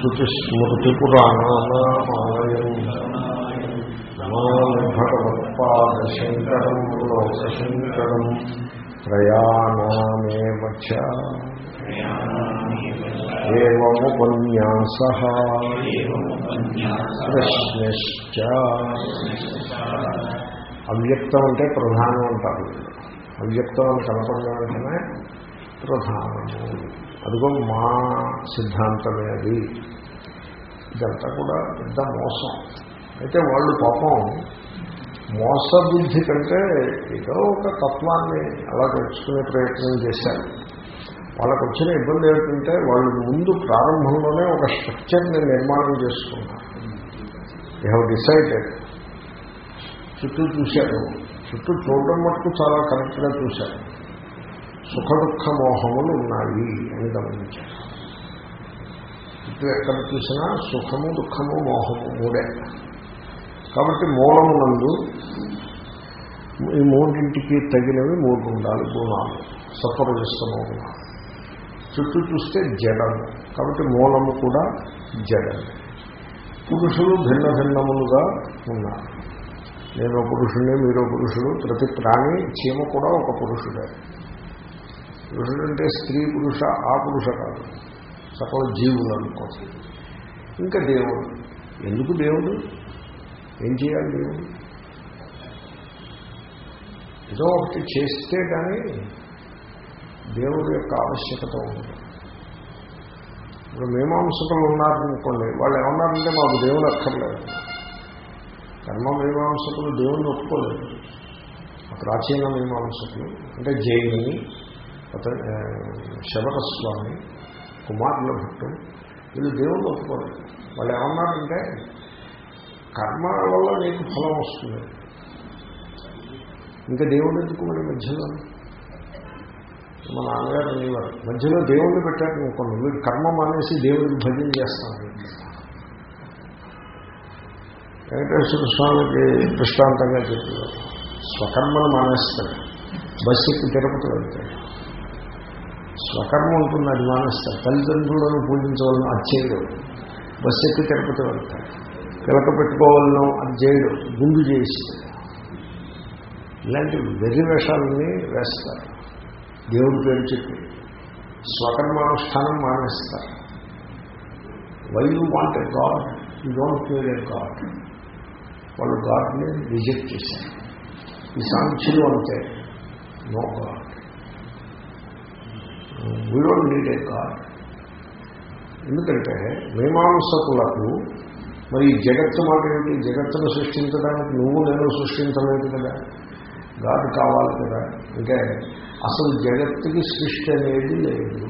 శృతిస్మృతిపురాణానామాలయం నమామి భగవత్పాదశంకరం లోకశంకరం ప్రయాణామేవ ఏముపన్యాస ప్రశ్నశ్చ అవ్యక్తం అంటే ప్రధానం అంటారు అవ్యక్తం అని కనపడిన వెంటనే ప్రధానము అదిగో మా సిద్ధాంతమే అది. ఇదంతా కూడా పెద్ద మోసం. అయితే వాళ్ళు పాపం మోసబుద్ధి కంటే ఏదో ఒక తత్వాన్ని అలా తెచ్చుకునే ప్రయత్నం చేశారు. వాళ్ళకు వచ్చిన ఇబ్బంది ఏమిటంటే వాళ్ళు ముందు ప్రారంభంలోనే ఒక స్ట్రక్చర్ని నిర్మాణం చేసుకున్నారు. దే హ్యావ్ డిసైడెడ్ చుట్టూ చూశారు. చుట్టూ చూడడం మటుకు చాలా కరెక్ట్గా చూశారు. సుఖ దుఃఖ మోహములు ఉన్నాయి అని గమనించారు. ఇటు ఎక్కడ చూసినా సుఖము దుఃఖము మోహము మూడే. కాబట్టి మూలము నందు ఈ మూడింటికి తగినవి మూడు ఉండాలి గుణాలు సత్వరజస్తమో గుణాలు చుట్టూ చూస్తే జడము. కాబట్టి మూలము కూడా జడమే. పురుషులు భిన్న భిన్నములుగా ఉన్నారు. నేను పురుషుణ్ణి మీరు పురుషుడు ప్రతి ప్రాణి చీమ కూడా ఒక పురుషుడే. అంటే స్త్రీ పురుష ఆ పురుష కాదు. సకల జీవులు అనుకోవచ్చు. ఇంకా దేవుడు. ఎందుకు దేవుడు? ఏం చేయాలి దేవుడు? ఏదో ఒకటి చేస్తే కానీ దేవుడి యొక్క ఆవశ్యకత ఉంది ఇప్పుడు మీమాంసకులు ఉన్నారనుకోండి వాళ్ళు ఏమన్నారంటే మాకు దేవుడు అక్కర్లేదు. కర్మ మీమాంసకులు దేవుణ్ణి ఒప్పుకోలేదు. ప్రాచీన మీమాంసకులు అంటే జైని శబరస్వామి కుమారుల భట్టు వీళ్ళు దేవుళ్ళు ఒప్పుకోరు. వాళ్ళు ఏమన్నారంటే కర్మ వల్ల నీకు ఫలం వస్తుంది. ఇంకా దేవుడు ఎందుకు మరి మధ్యలో? మా నాన్నగారు అనేవారు మధ్యలో దేవుణ్ణి పెట్టారు అనుకోండి వీడు కర్మ మానేసి దేవుడికి భజన చేస్తాను వెంకటేశ్వర స్వామికి దృష్టాంతంగా చెప్పేవారు స్వకర్మను మానేస్తాడు బస్సు ఎక్కి తిరుపతి వెళ్తాడు స్వకర్మ ఉంటుంది అది మానేస్తారు. తల్లిదండ్రులను పూజించవలను అది చేయడం బస్సు ఎక్కి తిరుపతి వెళ్తాడు పిలక పెట్టుకోవాలను అది చేయడం గుండు చేయిస్తాడు ఇలాంటి వెర్రి వేషాలని వేస్తారు. దేవుడు పేరు చెప్పి స్వకర్మానుష్ఠానం మానేస్తారు. Why you want a god you don't care a god వాళ్ళు గాడ్ని రిజెక్ట్ చేశారు. ఈ సాంఖ్యులు అంటే no god we don't need a god ఎందుకంటే మీమాంసకులకు మరి జగత్తు మాట ఏమిటి? జగత్తును సృష్టించడానికి నువ్వు నేను సృష్టించలేదు కదా. గాడ్ కావాలి కదా. అంటే అసలు జగత్తుకి సృష్టి అనేది లేదు.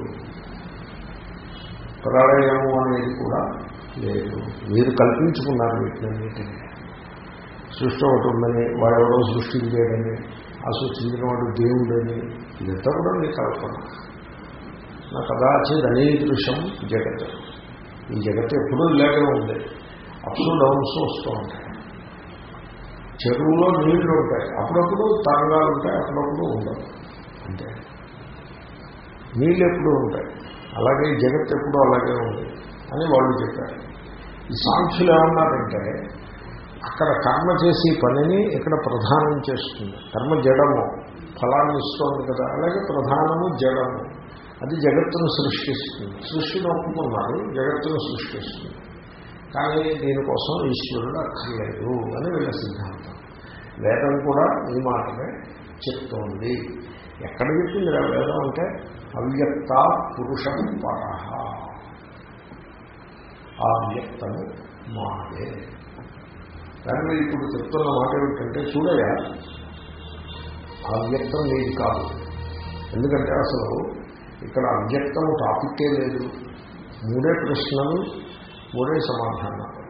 ప్రళయము అనేది కూడా లేదు. మీరు కల్పించుకున్నారు వీటినన్నిటిని సృష్టి ఒకటి ఉందని వాడెవడో సృష్టించేయడని ఆ సృష్టించిన వాడు దేవుడని ఇదంతా కూడా మీ కల్పన. నా కదాచిత్ అనేదృశం జగత్. ఈ జగత్ ఎప్పుడూ ఇలాగే ఉంది అప్స్ డౌన్స్ వస్తూ ఉంటాయి. చెరువులో నీళ్ళు ఉంటాయి. అప్పుడప్పుడు తరంగాలు ఉంటాయి అప్పుడప్పుడు ఉండవు. అంతే. నీళ్ళు ఎప్పుడూ ఉంటాయి. అలాగే జగత్ ఎప్పుడూ అలాగే ఉంది అని వాళ్ళు చెప్పారు. ఈ సాంఖ్యులు ఏమన్నారంటే అక్కడ కర్మ చేసే పనిని ఇక్కడ ప్రధానం చేస్తుంది. కర్మ జడము ఫలాన్ని ఇస్తోంది కదా. అలాగే ప్రధానము జడము. అది జగత్తును సృష్టిస్తుంది. సృష్టిని ఒప్పుకున్నారు జగత్తును సృష్టిస్తుంది. కానీ దీనికోసం ఈశ్వరుడు అక్కర్లేదు అని వీళ్ళ సిద్ధాంతం. వేదం కూడా ఈ మాటనే చెప్తోంది. ఎక్కడ చెప్పింది వేదం అంటే అవ్యక్త పురుషం పరహ ఆ వ్యక్తము మాదే. కానీ ఇప్పుడు చెప్తున్న మాట ఏమిటంటే చూడయా ఆ వ్యక్తం నీది కాదు. ఎందుకంటే అసలు ఇక్కడ అవ్యక్తము టాపిక్కే లేదు. మూడే ప్రశ్నలు మూడే సమాధానాలు.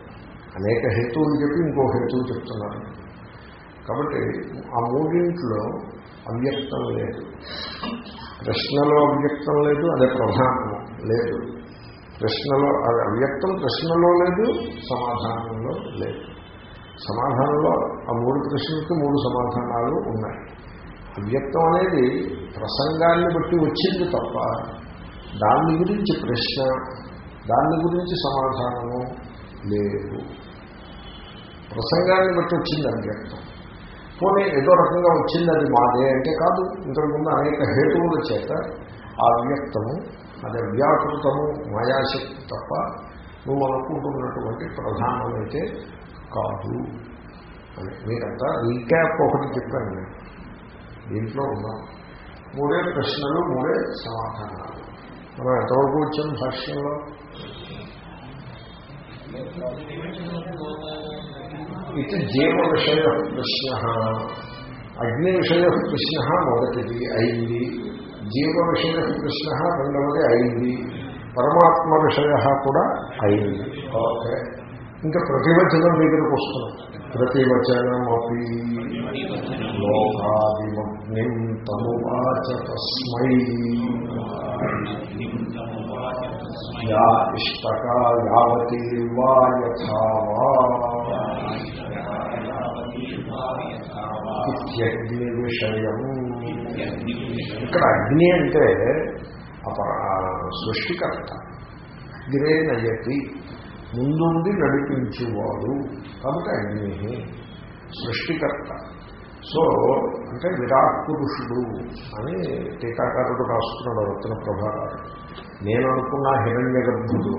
అనేక హేతువులు చెప్పి ఇంకో హేతువు చెప్తున్నారు. కాబట్టి ఆ మూడింట్లో అవ్యక్తం లేదు. ప్రశ్నలో అవ్యక్తం లేదు అదే ప్రధానము లేదు. ప్రశ్నలో అది అవ్యక్తం ప్రశ్నలో లేదు సమాధానంలో లేదు. సమాధానంలో ఆ మూడు ప్రశ్నలకు మూడు సమాధానాలు ఉన్నాయి. అవ్యక్తం అనేది ప్రసంగాన్ని బట్టి వచ్చింది తప్ప దాని గురించి ప్రశ్న దాని గురించి సమాధానము లేదు. ప్రసంగాన్ని బట్టి వచ్చింది అవ్యక్తం పోనీ ఏదో రకంగా వచ్చింది అది మాదే అంటే కాదు ఇంతకుముందు అనేక హేతువుల చేత ఆ వ్యక్తము అది వ్యాకృతము మాయాశక్తి తప్ప నువ్వు అనుకుంటున్నటువంటి ప్రధానమైతే కాదు అని. మీరంతా రీక్యాప్ ఒకటి చెప్పాను నేను. దీంట్లో ఉన్నాను మూడే ప్రశ్నలు మూడే సమాధానాలు. మనం ఎంతవరకు వచ్చాం భాష్యంలో? ఇది జీవ విషయ ప్రశ్న. అగ్ని విషయ ప్రశ్న మొదటిది అయింది జీవ విషయ ప్రశ్న రెండవది అయింది పరమాత్మ విషయ కూడా అయింది ఓకే. ఇంకా ప్రతివచనం దగ్గరకు వస్తున్నాం. ప్రతివచనమీ లోకాదిమగ్నిం తమువాచ తస్మై యా ఇష్టకా యావతీ వా యథా విషయం ఇక్కడ అగ్ని అంటే అప- సృష్టికర్త. అగ్నే నయతి ముందుండి నడిపించేవాడు. కాబట్టి అగ్ని సృష్టికర్త. సో అంటే విరాట్ పురుషుడు అని టీకాకారుడు రాస్తున్నాడు రత్న ప్రభాకారు. నేను అనుకున్న హిరణ్య గర్భుడు.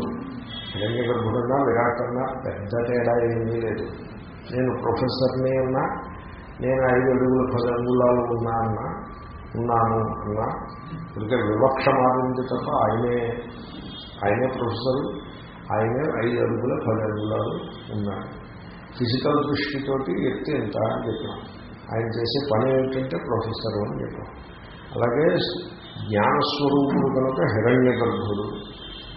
హిరణ్య గర్భుడన్నా విరాట్ అన్నా పెద్ద తేడా ఏమీ లేదు. నేను ప్రొఫెసర్ని అన్నా నేను ఐదు అడుగులు పది అంగుళాలు ఉన్నా అన్నా ఉన్నాను అన్నా. ఇంకా వివక్ష మారింది తప్ప ఆయనే ఆయనే ప్రొఫెసర్. ఆయనే ఐదు అడుగుల పది అడుగులాలు ఉన్నాడు. ఫిజికల్ దృష్టితోటి ఎత్తి ఎంత అని చెప్పాం. ఆయన చేసే పని ఏమిటంటే ప్రొఫెసర్ అని చెప్పాం. అలాగే జ్ఞానస్వరూపుడు కనుక హిరణ్య గర్భుడు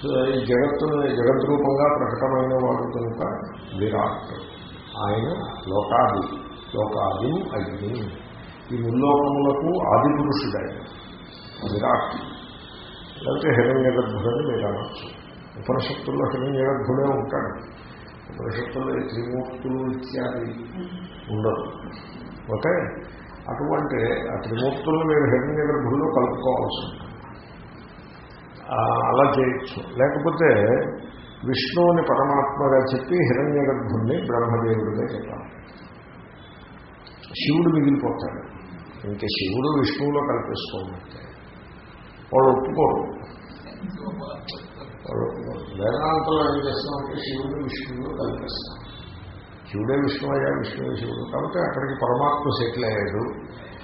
ఈ జగత్తును జగత్ రూపంగా ప్రకటమైన వాడు కనుక విరాట్. ఆయన లోకాది లోకాది అగ్ని. ఈ ముల్లోకములకు ఆది పురుషుడు ఆయన విరాట్. లేకపోతే హిరణ్య గర్భుడని మీరు అనొచ్చు. ఉపనిషత్తుల్లో హిరణ్యగర్భుడే ఉంటాడు. ఉపనిషత్తుల్లో త్రిమూర్తులు ఇత్యాది ఉండదు ఓకే? అటువంటి ఆ త్రిమూర్తులను మీరు హిరణ్యగర్భుల్లో కలుపుకోవాల్సి ఉంటుంది. అలా చేయొచ్చు. లేకపోతే విష్ణువుని పరమాత్మగా చెప్పి హిరణ్య గర్భుణ్ణి బ్రహ్మదేవుడిగా చెప్పాలి. శివుడు మిగిలిపోతాడు. ఇంకా శివుడు విష్ణువులో కల్పిస్తూ వాళ్ళు ఒప్పుకోరు వాళ్ళు ఒప్పుకోరు. వేదాంతంలో ఏం చేస్తామంటే శివుడు విష్ణువు కల్పిస్తాం. శివుడే విష్ణువయ్యా విష్ణువే శివుడు. కాబట్టి అక్కడికి పరమాత్మ సెటిల్ అయ్యాడు.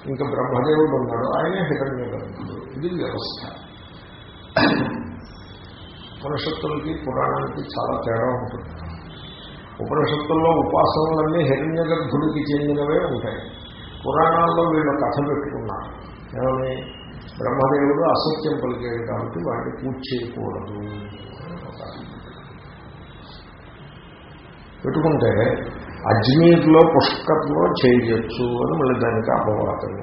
ఇంకా బ్రహ్మదేవుడు ఉన్నాడు. ఆయనే హిరణ్యుడు ఇది వ్యవస్థ. ఉపనిషత్తులకి పురాణానికి చాలా తేడా ఉంటుంది. ఉపనిషత్తుల్లో ఉపాసనలన్నీ హిరణ్య గర్భుడికి చెందినవే ఉంటాయి. పురాణాల్లో వీళ్ళు కథ పెట్టుకున్నారు. ఏమని? బ్రహ్మదేవుడు అసత్యం పలికాడు కాబట్టి వాటిని పూజ చేయకూడదు పెట్టుకుంటే అజ్మీర్లో పుష్కర్లో చేయొచ్చు అని మళ్ళీ దానికి అపవాదం.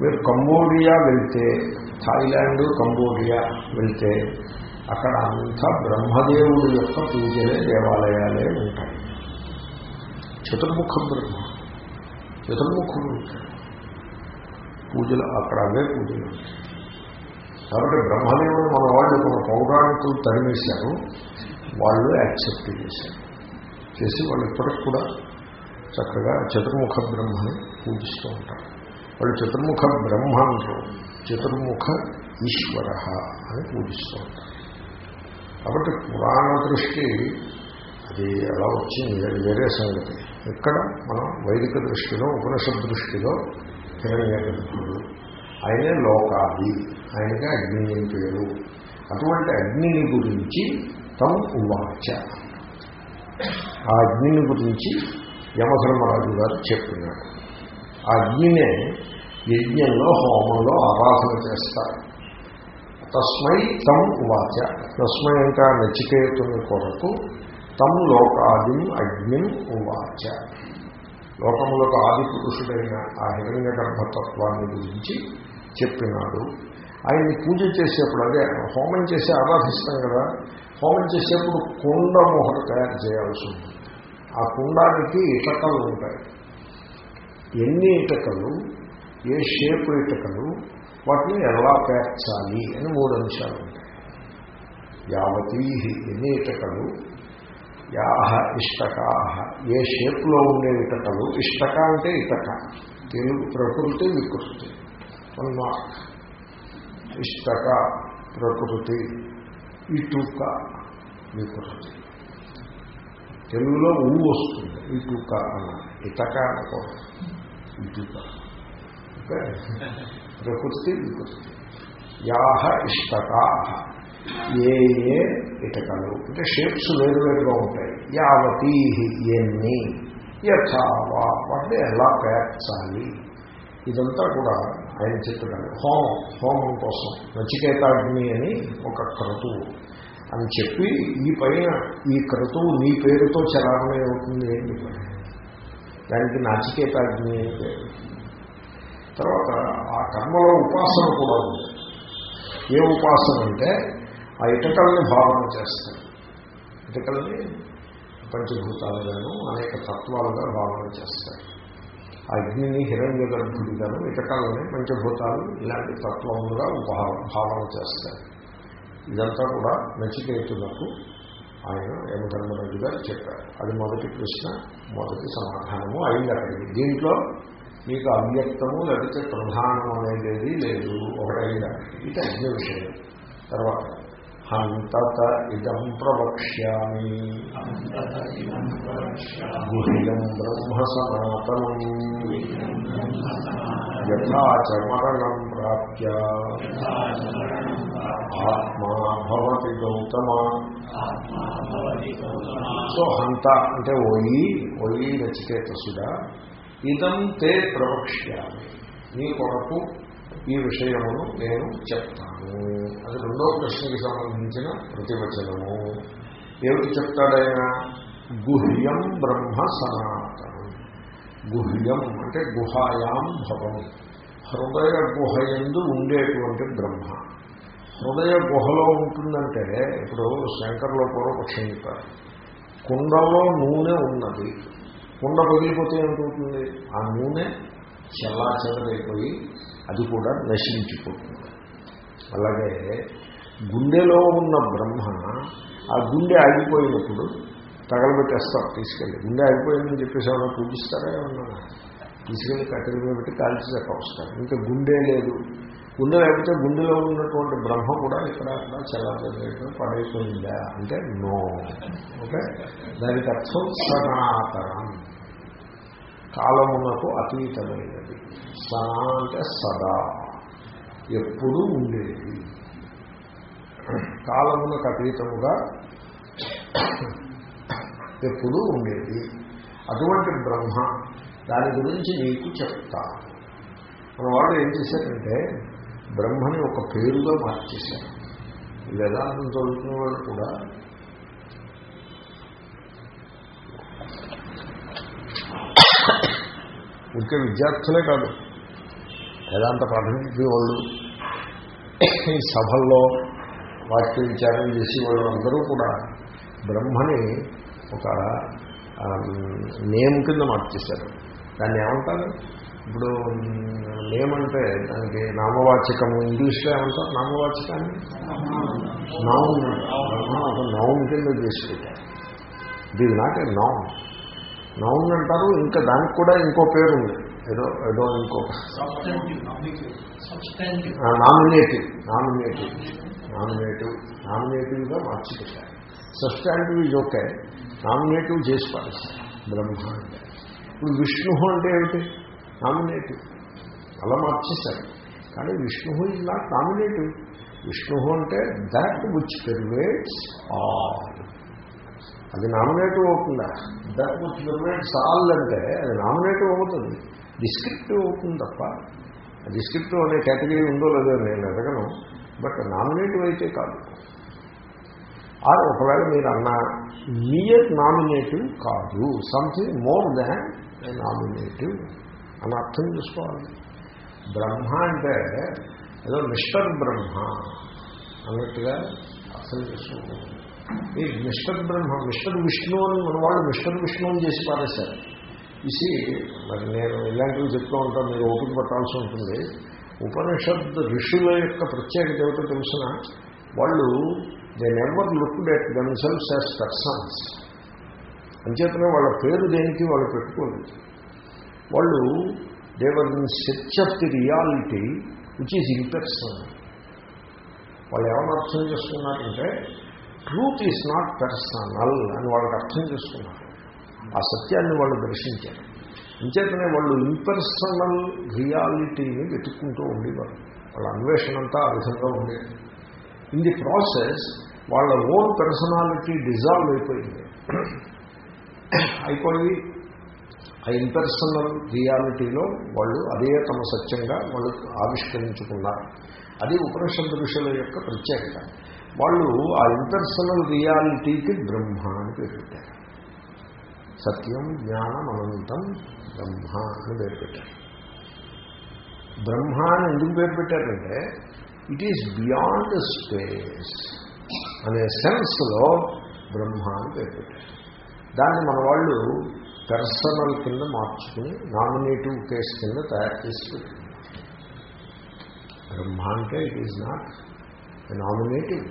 మీరు కంబోడియా వెళ్తే థాయిలాండ్ కంబోడియా వెళ్తే అక్కడ అంతా బ్రహ్మదేవుడి యొక్క పూజలే దేవాలయాలే ఉంటాయి. చతుర్ముఖ బ్రహ్మ చతుర్ముఖుడు ఉంటాడు పూజలు అక్కడ అవే పూజలు. కాబట్టి బ్రహ్మదేవుడు మన వాళ్ళు మన పౌరాణికులు తరిమేశారు. వాళ్ళు యాక్సెప్ట్ చేశారు. చేసి వాళ్ళు ఇప్పటికి కూడా చక్కగా చతుర్ముఖ బ్రహ్మని పూజిస్తూ ఉంటారు. వాళ్ళు చతుర్ముఖ బ్రహ్మ అంటారు చతుర్ముఖ ఈశ్వర అని పూజిస్తూ ఉంటారు. కాబట్టి పురాణ దృష్టి అది ఎలా వచ్చింది? వేరే సంగతి. ఇక్కడ మనం వైదిక దృష్టిలో ఉపనిషద్ దృష్టిలో హిరణ్య గర్భుడు ఆయనే లోకాది ఆయనకి అగ్ని అని పేరు. అటువంటి అగ్నిని గురించి తమ ఉవాచ. ఆ అగ్నిని గురించి యమధర్మరాజు గారు చెప్పినాడు ఆ అగ్నినే యజ్ఞంలో హోమంలో ఆరాధన చేస్తారు. తస్మై తమ్ ఉవాచ. తస్మై ఇంకా నచికేతుని కొరకు తమ్ లోకాదిం అగ్నిం ఉవాచ. లోకములకు ఆది పురుషుడైన ఆ హిరణ్య గర్భతత్వాన్ని గురించి చెప్పినాడు. ఆయన్ని పూజ చేసేప్పుడు అదే హోమం చేసి ఆరాధిస్తాం కదా హోమం చేసేప్పుడు కుండ మొహట తయారు చేయాల్సి ఉంటుంది. ఆ కుండానికి ఇటకలు ఉంటాయి. ఎన్ని ఇటకలు ఏ షేపు ఇటకలు వాటిని ఎలా పేర్చాలి అని మూడు అంశాలు ఉంటాయి. యావతీ ఎన్ని ఇటకలు యాహ ఇష్టకా ఏ షేప్లో ఉండే ఇటకలు? ఇష్టక అంటే ఇటక. తెలుగు ప్రకృతి వికృతి. మార్క్ ఇష్టక ప్రకృతి ఇటుక వికృతి. తెలుగులో ఊ వస్తుంది. ఇటుక అన్న. ఇటక ఇటుక. ఓకే? ప్రకృతి వికృతి. యాహ ఇష్టకా ఏ ఏ ఇటకలు అంటే షేప్స్ వేరువేరుగా ఉంటాయి యావతీ ఎన్ని యథావా వాటిని ఎలా పేర్చాలి ఇదంతా కూడా ఆయన చెప్పాడు హోమం హోమం కోసం నచికేతాగ్ని అని ఒక క్రతువు అని చెప్పి ఈ పైన ఈ క్రతువు నీ పేరుతో చలామణి అవుతుంది ఏంటి దానికి నచికేతాగ్ని అని పేరు. తర్వాత ఆ కర్మలో ఉపాసన కూడా ఉంది. ఏ ఉపాసన అంటే ఆ ఇటకల్ని భావన చేస్తాడు ఇటకల్ని పంచభూతాలుగాను అనేక తత్వాలుగా భావన చేస్తాడు అగ్నిని హిరణ్య గర్భుడిగాను ఇటకలని పంచభూతాలు ఇలాంటి తత్వములుగా భావన చేస్తాయి. ఇదంతా కూడా నచికేతులకు ఆయన యమధర్మరాజు గారు చెప్పారు. అది మొదటి ప్రశ్న మొదటి సమాధానము అయింది అక్కడికి దీంట్లో మీకు అవ్యక్తము లేకపోతే ప్రధానం అనేది లేదు. ఒకటైంది అక్కడికి ఇది అగ్ని విషయం తర్వాత హంతత ఇదం ప్రవక్ష్యామి. గుహ్యం బ్రహ్మ సనాతనం యథాచమరణం ప్రాప్య. ఆత్మా భవతి గౌతమ. సో హంత అంటే ఒయి ఒయి నచికేతసుడా ఇదం తే ప్రవక్ష్యామి. నీ కొరకు ఈ విషయమును నేను చెప్తాను. అది రెండో ప్రశ్నకి సంబంధించిన ప్రతివచనము. ఏమిటి చెప్తాడైనా గుహ్యం బ్రహ్మ సనాతనం. గుహ్యం అంటే గుహాయాం భవం హృదయ గుహయందు ఉండేటువంటి బ్రహ్మ. హృదయ గుహలో ఉంటుందంటే ఇప్పుడు శంకర్లో పూర్వపక్షం చెప్పారు కుండలో నూనె ఉన్నది. కుండ పగిలిపోతే ఏమిటవుతుంది ఆ నూనె చల్లా చెదరైపోయి అది కూడా నశించిపోతుంది. అలాగే గుండెలో ఉన్న బ్రహ్మ ఆ గుండె ఆగిపోయినప్పుడు తగలబెట్టేస్తారు తీసుకెళ్ళి. గుండె ఆగిపోయిందని చెప్పేసి ఏమైనా పూజిస్తారా ఏమన్నా? తీసుకెళ్ళి కట్టెల మీద పెట్టి కాల్చి చెప్పవస్తారు ఇంకా గుండె లేదు. గుండె లేకపోతే గుండెలో ఉన్నటువంటి బ్రహ్మ కూడా ఇక్కడ అక్కడ చల్లారెడ్డి పడైపోయిందా? అంటే నో. ఓకే? దానికి అర్థం సనాతనం. కాలమునకు అతీతమైనది. సనా అంటే సదా. ఎప్పుడూ ఉండేది. కాలమునకు అతీతముగా ఎప్పుడూ ఉండేది. అటువంటి బ్రహ్మ దాని గురించి నీకు చెప్తా. మన వాళ్ళు ఏం చేశారంటే బ్రహ్మని ఒక పేరుగా మార్చేశారు వేదాంతం చదువుతున్న వాళ్ళు కూడా ఇంకే విద్యార్థులే కాదు. వేదాంత పాఠం వాళ్ళు ఈ సభల్లో వాక్య విచారం చేసి వాళ్ళు అందరూ కూడా బ్రహ్మని ఒక నేమ్ కింద మార్చేశారు. దాన్ని ఏమంటారు? ఇప్పుడు నేమ్ అంటే దానికి నామవాచకము ఇంగ్లీష్లో ఏమంటారు? నామవాచకాన్ని? నౌన్ ఒక నౌన్ కింద చేసుకుంటారు ఇది నాట్ ఏ నౌన్ నౌన్ అంటారు ఇంకా దానికి కూడా ఇంకో పేరు ఉంది ఏదో ఏదో ఇంకో. నామినేటివ్ నామినేటివ్ నామినేటివ్ నామినేటివ్గా మార్చి పెట్టారు సబ్స్టాంటివ్ ఈజ్ ఓకే నామినేటివ్ చేసి పారేస్తారు బ్రహ్మ అంటే. ఇప్పుడు విష్ణు అంటే ఏమిటి? నామినేటివ్ అలా మార్చేశారు. కానీ Vishnu is not nominative Vishnu అంటే దాట్ విచ్ పెర్వేట్స్ ఆల్ అది నామినేటివ్ అవుతుందా? దట్ మచ్ పెర్వేట్స్ ఆల్ అంటే అది నామినేటివ్ అవుతుంది. డిస్క్రిప్టివ్ అవుతుంది తప్ప. డిస్క్రిప్టివ్ అనే కేటగిరీ ఉందో లేదో నేను ఎదగను బట్ నామినేటివ్ అయితే కాదు. ఆ ఒకవేళ మీరు అన్న నియర్ నామినేటివ్ కాదు. సంథింగ్ మోర్ దాన్ నామినేటివ్ అని అర్థం చేసుకోవాలి. బ్రహ్మ అంటే ఏదో మిస్టర్ బ్రహ్మ అన్నట్టుగా అర్థం చేసుకోవాలి. ఈ మిస్టర్ బ్రహ్మ మిస్టర్ విష్ణు అని మన వాళ్ళు మిస్టర్ విష్ణు అని చేసి పారేశారు. ఇసి మరి నేను ఇలాంటివి చెప్తూ ఉంటాను మీరు ఓపిక పట్టాల్సి ఉంటుంది. ఉపనిషద్ ఋషుల యొక్క ప్రత్యేకత ఏమిటో తెలిసిన వాళ్ళు they never looked at themselves as persons అంచేతనే వాళ్ళ పేరు దేనికి వాళ్ళు పెట్టుకోలేదు. వాళ్ళు they are in search of the reality which is impersonal వాళ్ళు ఏమైనా అర్థం చేసుకున్నారంటే ట్రూత్ ఈజ్ నాట్ పర్సనల్ అని వాళ్ళకి అర్థం చేసుకున్నారు. ఆ సత్యాన్ని వాళ్ళు దర్శించారు. అంచేతనే వాళ్ళు ఇంపర్సనల్ రియాలిటీని వెతుక్కుంటూ ఉండేవారు. వాళ్ళ అన్వేషణ అంతా ఆ విధంగా ఉండేది. ఇన్ ది ప్రాసెస్ వాళ్ళ ఓన్ పర్సనాలిటీ డిజాల్వ్ అయిపోయింది. అయిపోయి ఆ ఇంపర్సనల్ రియాలిటీలో వాళ్ళు అదే తమ సత్యంగా వాళ్ళు ఆవిష్కరించుకున్నారు. అది ఉపనిషత్ ఋషుల యొక్క ప్రత్యేకత. వాళ్ళు ఆ ఇంటర్సనల్ రియాలిటీకి బ్రహ్మ అని పేరు పెట్టారు. సత్యం జ్ఞానం అనంతం బ్రహ్మ అని పేరు పెట్టారు. బ్రహ్మ అని ఎందుకు పేరు పెట్టారంటే ఇట్ ఈజ్ బియాండ్ స్పేస్ అనే సెన్స్లో బ్రహ్మ అని పేరు పెట్టారు. దాన్ని మన వాళ్ళు పెర్సనల్ కింద మార్చుకుని నామినేటివ్ కేస్ కింద తయారు చేసి బ్రహ్మ అంటే it is not nominative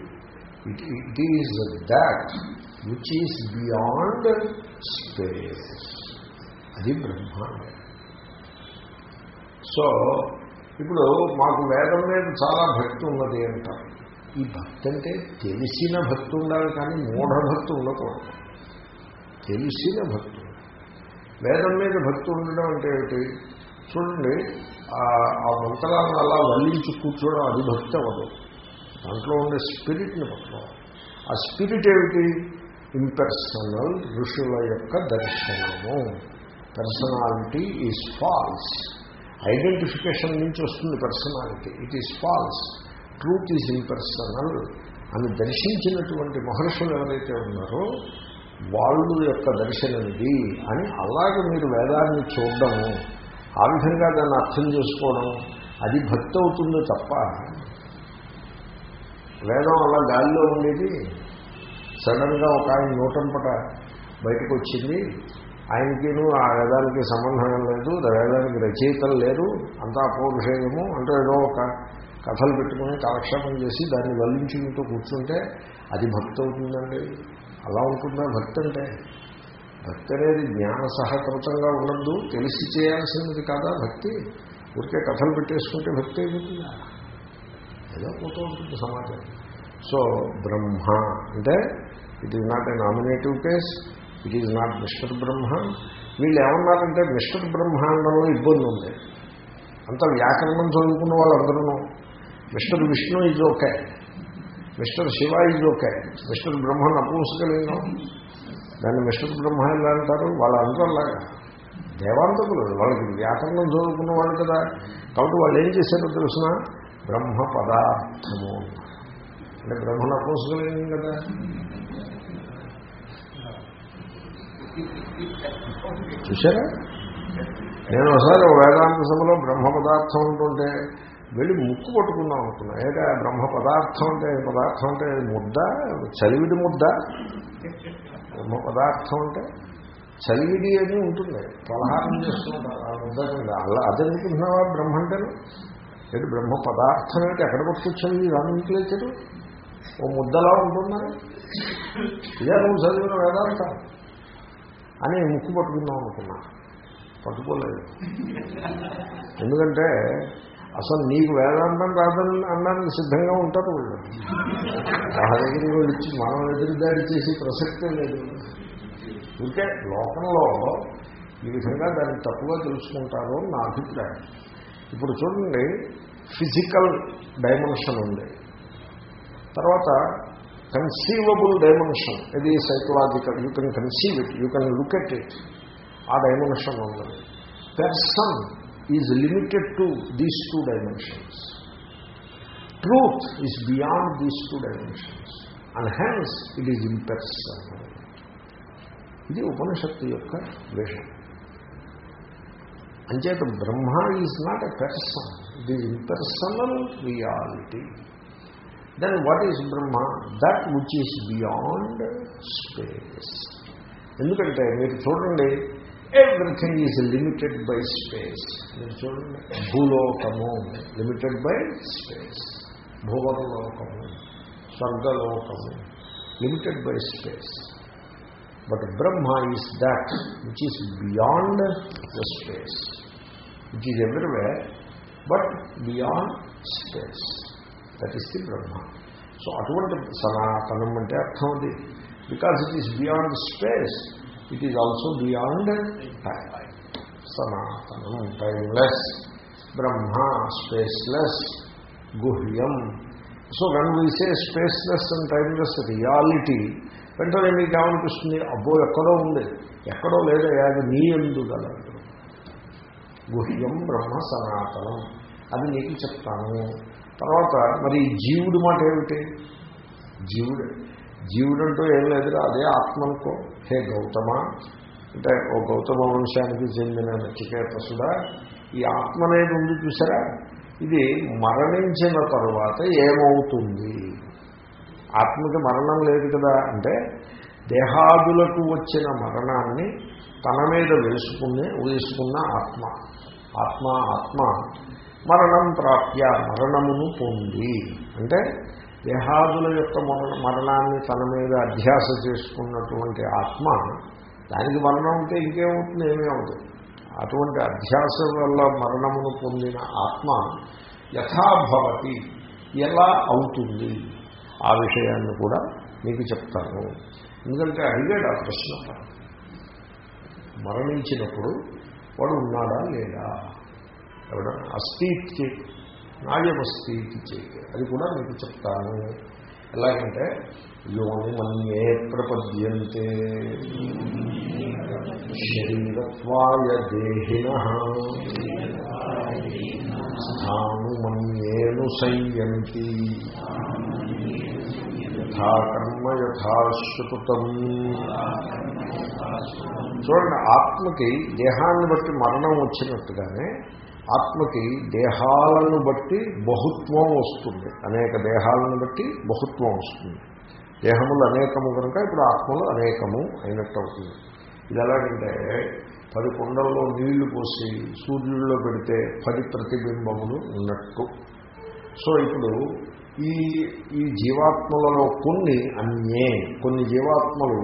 it it is that which is beyond space అది బ్రహ్మాండం సో ఇప్పుడు మాకు వేదం మీద చాలా భక్తి ఉన్నది అంటారు. ఈ భక్తి అంటే తెలిసిన భక్తి ఉండాలి కానీ మూఢభక్తి ఉండకూడదు. తెలిసిన భక్తి. వేదం మీద భక్తి ఉండడం అంటే ఏమిటి? చూడండి ఆ మంత్రాలను అలా వల్లించి కూర్చోవడం అది భక్తి అవ్వదు. దాంట్లో ఉండే స్పిరిట్ని పట్టుకోవాలి ఆ స్పిరిట్ ఏమిటి? ఇంపర్సనల్ ఋషుల యొక్క దర్శనము. Personality is false. ఐడెంటిఫికేషన్ నుంచి వస్తుంది personality. It is false truth is impersonal అని దర్శించినటువంటి మహర్షులు ఎవరైతే ఉన్నారో వాళ్ళు యొక్క దర్శనం ఇది అని అలాగే మీరు వేదాన్ని చూడడము. ఆ విధంగా దాన్ని అర్థం చేసుకోవడం. అది భక్తి అవుతుంది తప్ప వేదం అలా గాలిలో ఉండేది. సడన్గా ఒక ఆయన నూటంపట బయటకు వచ్చింది ఆయనకిను ఆ వేదానికి సంబంధం లేదు వేదానికి రచయితలు లేరు అంతా అపౌరుషేయము అంటే ఏదో ఒక కథలు పెట్టుకుని కాలక్షేపం చేసి దాన్ని వల్లించుకుంటూ కూర్చుంటే అది భక్తి అవుతుందండి అలా ఉంటుందా భక్తి అంటే? భక్తి అనేది జ్ఞాన సహకృతంగా ఉండద్దు తెలిసి చేయాల్సినది కాదా భక్తి? ఊరికే కథలు పెట్టేసుకుంటే భక్తి అయిపోతుందా? ఏదో పోతూ ఉంటుంది సమాజం. సో బ్రహ్మ అంటే it is not a nominative case it is not mister Brahma వీళ్ళు ఏమన్నారంటే మిస్టర్ బ్రహ్మాండంలో ఇబ్బంది ఉంది. అంత వ్యాకరణం చదువుకున్న వాళ్ళందరూ mister Vishnu is okay mister Shiva is okay mister Brahma నపూంసకలింగం దాన్ని మిస్టర్ బ్రహ్మ ఎలా అంటారు? వాళ్ళందరూ అలాగా. దేవాంతకులు వాళ్ళకి వ్యాకరణం చదువుకున్న వాళ్ళు కదా. కాబట్టి వాళ్ళు ఏం చేశారో తెలుసిన? బ్రహ్మ పదార్థము అంటే బ్రహ్మ నపూంసకలింగం కదా? చూసారా నేను ఒకసారి వేదాంత సభలో బ్రహ్మ పదార్థం ఉంటుంటే వెళ్ళి ముక్కు పట్టుకుందాం అనుకున్నా. ఏదా బ్రహ్మ పదార్థం అంటే పదార్థం అంటే ముద్ద? చలివిడి ముద్ద? బ్రహ్మ పదార్థం అంటే చలివిడి అని ఉంటుంది. పలహారం చేస్తుంటారు ఆ ముద్ద అలా అదనుకుంటున్నావా బ్రహ్మ అంటే ఏంటి బ్రహ్మ పదార్థం ఏంటి ఎక్కడ పట్టుకొచ్చావు రామించలేదు ఓ ముద్దలా ఉంటుందని ఇదే నువ్వు చదివిన వేదాంతం. అని ముక్కు పట్టుకుందాం అనుకున్నా. పట్టుకోలేదు. ఎందుకంటే అసలు నీకు వేదాంతం రాదని అన్నానికి సిద్ధంగా ఉంటారు వాళ్ళు. ఆ దగ్గర ఇచ్చి మనం ఎదురుదాడి చేసి ప్రసక్తే లేదు. ఇంకే లోకంలో ఈ విధంగా దాన్ని తప్పుగా తెలుసుకుంటారు నా అభిప్రాయం. ఇప్పుడు చూడండి ఫిజికల్ డైమెన్షన్ ఉంది. తర్వాత కన్సీవబుల్ డైమెన్షన్ ఇది psychological you can conceive it you can look at it ఆ డైమెన్షన్ ఉన్నది person is limited to these two dimensions truth is beyond these two dimensions and hence it is impersonal ఇది ఉపనిషత్తు యొక్క విషయం. అంచేత Brahma is not a person. It is impersonal reality then what is Brahma? That which is beyond space ఎందుకంటే మీరు చూడండి everything is limited by space మీరు చూడండి భూలోకము లిమిటెడ్ బై స్పేస్ భువనలోకము స్వర్గలోకము limited by space but Brahma is that which is beyond the space which is everywhere but beyond space that is the Brahma so అటువంటి సనాతనం అంటే అర్థం అది because it is beyond space it is also beyond time సనాతనం timeless Brahma spaceless గుహ్యం so when we say spaceless and timeless reality వెంటనే మీకు ఏమనిపిస్తుంది? అబ్బో ఎక్కడో ఉంది. ఎక్కడో లేదా అది నీ ఎందుగలదు గుహ్యం బ్రహ్మ సనాతనం. అది నీకు చెప్తాను. తర్వాత మరి జీవుడు మాట ఏమిటి? జీవుడు. జీవుడంటూ ఏం లేదురా అదే ఆత్మనుకో. హే గౌతమ అంటే ఓ గౌతమ వంశానికి చెందిన నచికేతసుడా ఈ ఆత్మ అనేది ఉంది చూసారా? ఇది మరణించిన తరువాత ఏమవుతుంది? ఆత్మకి మరణం లేదు కదా అంటే దేహాదులకు వచ్చిన మరణాన్ని తన మీద వేసుకునే వేసుకున్న ఆత్మ. ఆత్మ ఆత్మ మరణం ప్రాప్య మరణమును పొంది. అంటే దేహాదుల యొక్క మరణ మరణాన్ని తన మీద అధ్యాస చేసుకున్నటువంటి ఆత్మ దానికి మరణం ఉంటే ఇంకేమవుతుంది ఏమీ అవుతుంది అటువంటి అధ్యాస వల్ల మరణమును పొందిన ఆత్మ యథాభవతి. ఎలా అవుతుంది? ఆ విషయాన్ని కూడా మీకు చెప్తాను. ఎందుకంటే అడిగాడు ఆ ప్రశ్న. మరణించినప్పుడు వాడు ఉన్నాడా లేదా ఎవడన్నా అస్థితి నాయమస్థితి చేయ అది కూడా మీకు చెప్తాను. ఎలాగంటే యోని మన్యే ప్రపద్యంతే. శరీరత్వాయ దేహిన. స్థాను మన్యేను సంయంతి యథాకర్మ యథాశ్రుతం చూడండి ఆత్మకి దేహాన్ని బట్టి మరణం వచ్చినట్టుగానే ఆత్మకి దేహాలను బట్టి బహుత్వం వస్తుంది. అనేక దేహాలను బట్టి బహుత్వం వస్తుంది. దేహములు అనేకము కనుక ఇప్పుడు ఆత్మలు అనేకము అయినట్టు అవుతుంది. ఇది ఎలాగంటే పది కుండల్లో నీళ్ళు పోసి సూర్యుడిలో పెడితే పది ప్రతిబింబములు ఉన్నట్టు. సో ఇప్పుడు ఈ ఈ జీవాత్మలలో కొన్ని అన్యే కొన్ని జీవాత్మలు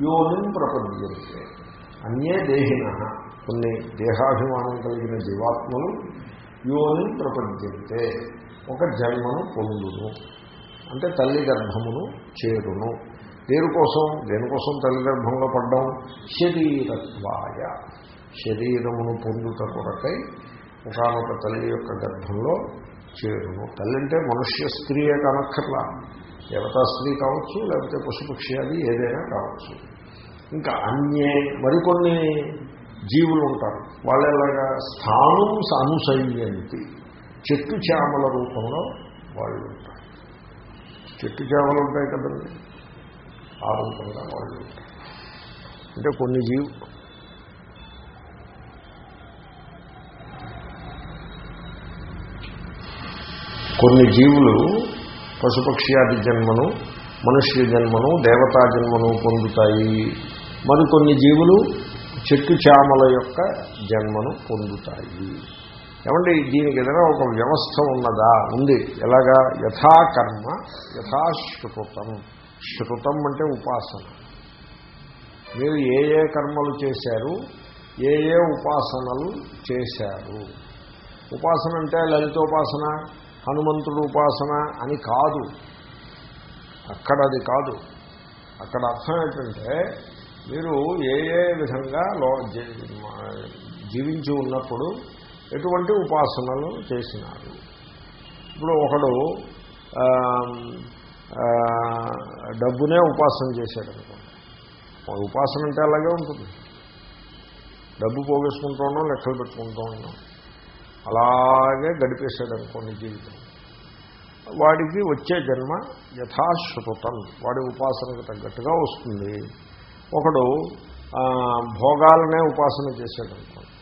యోనిం ప్రపద్యంతే. అన్యే దేహిన కొన్ని దేహాభిమానం కలిగిన జీవాత్మలు యోనిం ప్రపద్యంతే. ఒక జన్మను పొందును అంటే తల్లి గర్భమును చేరును. దేనికోసం దేనికోసం తల్లి గర్భంలో పడ్డం? శరీరత్వాయ. శరీరమును పొందుట కొరకై ఒకనొక తల్లి యొక్క గర్భంలో చేరును. తల్లంటే అంటే మనుష్య స్త్రీయే కనక్కర్లా. దేవతా స్త్రీ కావచ్చు లేకపోతే పశుపక్షి అది ఏదైనా కావచ్చు. ఇంకా అన్యే మరికొన్ని జీవులు ఉంటారు. వాళ్ళు ఎలాగా స్థానం అనుసయ్యంతి చెట్టు చేమల రూపంలో వాళ్ళు ఉంటారు. చెట్టు చేమలు ఉంటాయి కదండి. ఆ రూపంగా వాళ్ళు ఉంటారు. అంటే కొన్ని జీవు కొన్ని జీవులు పశుపక్ష్యాది జన్మను మనుష్య జన్మను దేవతా జన్మను పొందుతాయి. మరికొన్ని జీవులు చెట్టు చామల యొక్క జన్మను పొందుతాయి. ఏమంటే దీనికి ఏదైనా ఒక వ్యవస్థ ఉన్నదా? ఉంది. ఎలాగా? యథాకర్మ యథాశ్రుతం శృతం అంటే ఉపాసన. మీరు ఏ ఏ కర్మలు చేశారు ఏ ఏ ఉపాసనలు చేశారు? ఉపాసన అంటే లలితోపాసన? హనుమంతుడు ఉపాసన అని కాదు. అక్కడ అది కాదు. అక్కడ అర్థం ఏంటంటే మీరు ఏ ఏ విధంగా లో జీవించి ఉన్నప్పుడు ఎటువంటి ఉపాసనలు చేసినారు? ఇప్పుడు ఒకడు డబ్బునే ఉపాసన చేశాడు అనుకోండి. ఉపాసన అంటే అలాగే ఉంటుంది. డబ్బు పోగేసుకుంటూ ఉన్నాం లెక్కలు పెట్టుకుంటూ ఉన్నాం అలా అలాగే గడిపేశాడు అనుకోండి జీవితం. వాడికి వచ్చే జన్మ యథాశ్రుతం వాడి ఉపాసనకు తగ్గట్టుగా వస్తుంది. ఒకడు భోగాలనే ఉపాసన చేశాడు అనుకోండి.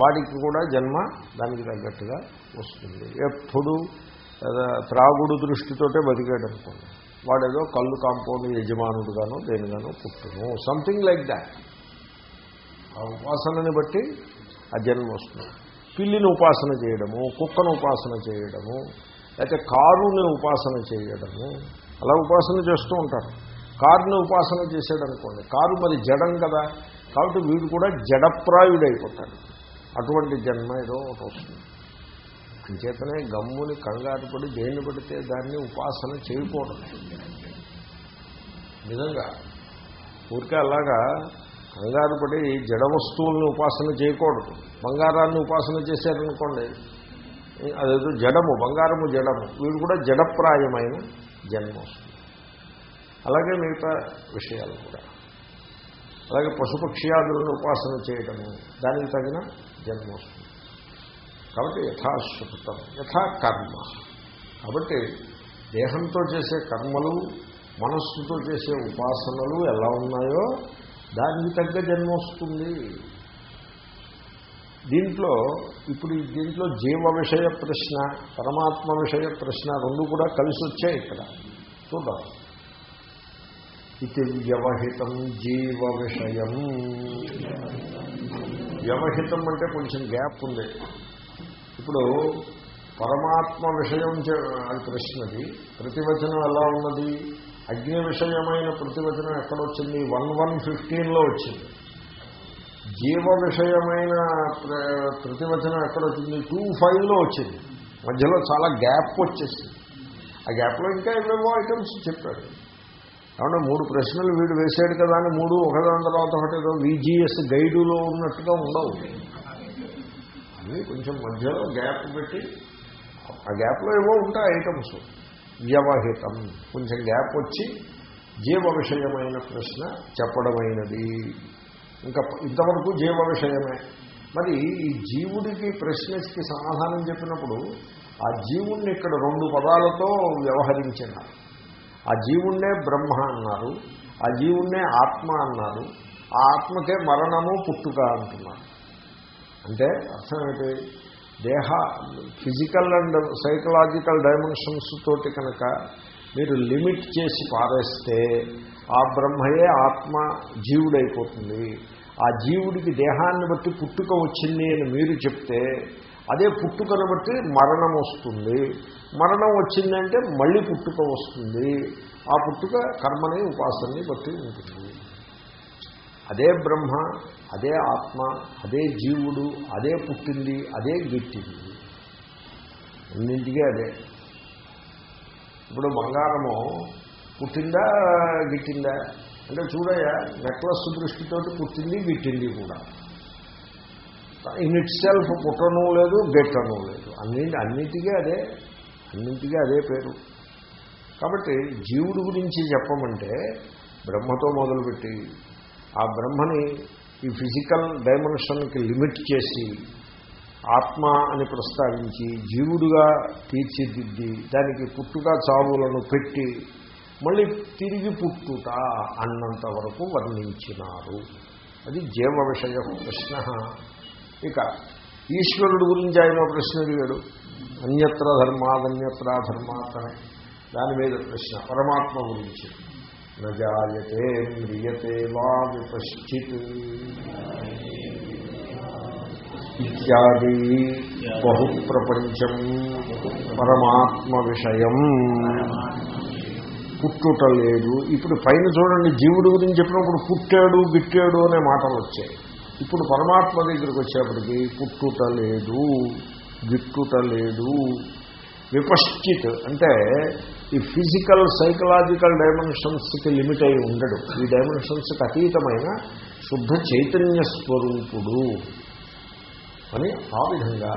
వాడికి కూడా జన్మ దానికి తగ్గట్టుగా వస్తుంది. ఎప్పుడు త్రాగుడు దృష్టితోటే బతికాడు అనుకోండి. వాడేదో కళ్ళు కాంపౌండ్ యజమానుడుగాను దేనిగాను పుట్టును. సంథింగ్ లైక్ దాట్ ఆ ఉపాసనని బట్టి ఆ జన్మ వస్తుంది. పిల్లిని ఉపాసన చేయడము కుక్కను ఉపాసన చేయడము లేకపోతే కారుని ఉపాసన చేయడము అలా ఉపాసన చేస్తూ ఉంటారు. కారుని ఉపాసన చేసాడు కారు మరి జడం కదా కాబట్టి వీడు కూడా జడప్రాయుడైపోతాడు. అటువంటి జన్మ ఏదో ఒకటి వస్తుంది. అంచేతనే గమ్ముని కంగారు పడి దేన్ని పడితే దాన్ని ఉపాసన చేయకూడదు. నిజంగా ఊరికే అలాగా కంగారు పడి జడ వస్తువుల్ని ఉపాసన చేయకూడదు. బంగారాన్ని ఉపాసన చేశారనుకోండి అదేదో జడము బంగారము జడము వీడు కూడా జడప్రాయమైన జన్మ అలాగే మిగతా విషయాలు కూడా. అలాగే పశుపక్ష్యాదులను ఉపాసన చేయడము దానికి తగిన జన్మ వస్తుంది. కాబట్టి యథాశ్రుతం యథా కర్మ. కాబట్టి దేహంతో చేసే కర్మలు మనస్సుతో చేసే ఉపాసనలు ఎలా ఉన్నాయో దానికి తగ్గ జన్మ వస్తుంది. దీంట్లో ఇప్పుడు దీంట్లో జీవ విషయ ప్రశ్న పరమాత్మ విషయ ప్రశ్న రెండు కూడా కలిసి వచ్చాయి ఇక్కడ. చూద్దాం. ఇది వ్యవహితం జీవ విషయం. వ్యవహితం అంటే కొంచెం గ్యాప్ ఉంది. ఇప్పుడు పరమాత్మ విషయం చే- అది ప్రశ్నది ప్రతివచనం ఎలా ఉన్నది? అగ్ని విషయమైన ప్రతివచనం ఎక్కడొచ్చింది వన్ వన్ ఫిఫ్టీన్లో వచ్చింది. జీవ విషయమైన ప్ర- ప్రతివచనం ఎక్కడొచ్చింది టూ ఫైవ్లో వచ్చింది. మధ్యలో చాలా గ్యాప్ వచ్చేసింది. ఆ గ్యాప్లో ఇంకా ఏవేవో ఐటమ్స్ చెప్పాడు. కాబట్టి మూడు ప్రశ్నలు వీడు వేసాడు కదా అని మూడు ఒకదాని తర్వాత ఒకటి ఏదో విజిఎస్ గైడులో ఉన్నట్టుగా ఉండవు. అన్నీ కొంచెం మధ్యలో గ్యాప్ పెట్టి ఆ గ్యాప్లో ఏవో ఉంటాయి ఐటమ్స్. వ్యవహితం. కొంచెం గ్యాప్ వచ్చి జీవ విషయమైన ప్రశ్న చెప్పడమైనది. ఇంకా ఇంతవరకు జీవ విషయమే. మరి ఈ జీవుడికి ప్రశ్నకి సమాధానం చెప్పినప్పుడు ఆ జీవుణ్ణి ఇక్కడ రెండు పదాలతో వ్యవహరించినారు ఆ జీవుణ్ణే బ్రహ్మ అన్నారు ఆ జీవుణ్ణే ఆత్మ అన్నారు ఆ ఆత్మకే మరణము పుట్టుక అంటున్నారు. అంటే అర్థం ఏంటి? దేహ ఫిజికల్ అండ్ సైకలాజికల్ డైమెన్షన్స్ తోటి కనుక మీరు లిమిట్ చేసి పారేస్తే ఆ బ్రహ్మయే ఆత్మ జీవుడైపోతుంది. ఆ జీవుడికి దేహాన్ని బట్టి పుట్టుక వచ్చింది అని మీరు చెప్తే అదే పుట్టుకను బట్టి మరణం వస్తుంది. మరణం వచ్చిందంటే మళ్ళీ పుట్టుక వస్తుంది. ఆ పుట్టుక కర్మని ఉపాసనని బట్టి ఉంటుంది. అదే బ్రహ్మ అదే ఆత్మ అదే జీవుడు అదే పుట్టింది అదే గిట్టింది. అన్నింటికీ అదే. ఇప్పుడు బంగారము పుట్టిందా గిట్టిందా? అంటే చూడయ్యా నెక్లెస్ దృష్టితోటి పుట్టింది గిట్టింది కూడా. ఇన్ ఇట్ సెల్ఫ్ పుట్టను లేదు గెట్టను లేదు. అన్ని అన్నిటికీ అదే అన్నింటికీ అదే పేరు. కాబట్టి జీవుడు గురించి చెప్పమంటే బ్రహ్మతో మొదలుపెట్టి ఆ బ్రహ్మని ఈ ఫిజికల్ డైమెన్షన్కి లిమిట్ చేసి ఆత్మ అని ప్రస్తావించి జీవుడుగా తీర్చిదిద్ది దానికి పుట్టుక చావులను పెట్టి మళ్ళీ తిరిగి పుట్టుట అన్నంత వరకు వర్ణించినారు. అది జీవ విషయ ప్రశ్న. ఇక ఈశ్వరుడు గురించి ఆయన ప్రశ్న అడిగాడు. అన్యత్ర ధర్మాదన్యత్ర ధర్మాతనే దాని మీద ప్రశ్న. పరమాత్మ గురించి. నజాయతే మ్రియతే వా విపశ్చిత్. ఇత్యాది బహుప్రపంచం పరమాత్మ విషయం. పుట్టుట లేదు ఇప్పుడు పైన చూడండి జీవుడు గురించి చెప్పినప్పుడు పుట్టాడు గిట్టాడు అనే మాటలు వచ్చాయి. ఇప్పుడు పరమాత్మ దగ్గరికి వచ్చేప్పటికి పుట్టుట లేదు గిట్టుట లేదు విపశ్చిత్ అంటే ఈ ఫిజికల్ సైకలాజికల్ డైమెన్షన్స్కి లిమిట్ అయి ఉండడు. ఈ డైమెన్షన్స్కి అతీతమైన శుద్ధ చైతన్య స్వరూపుడు అని ఆ విధంగా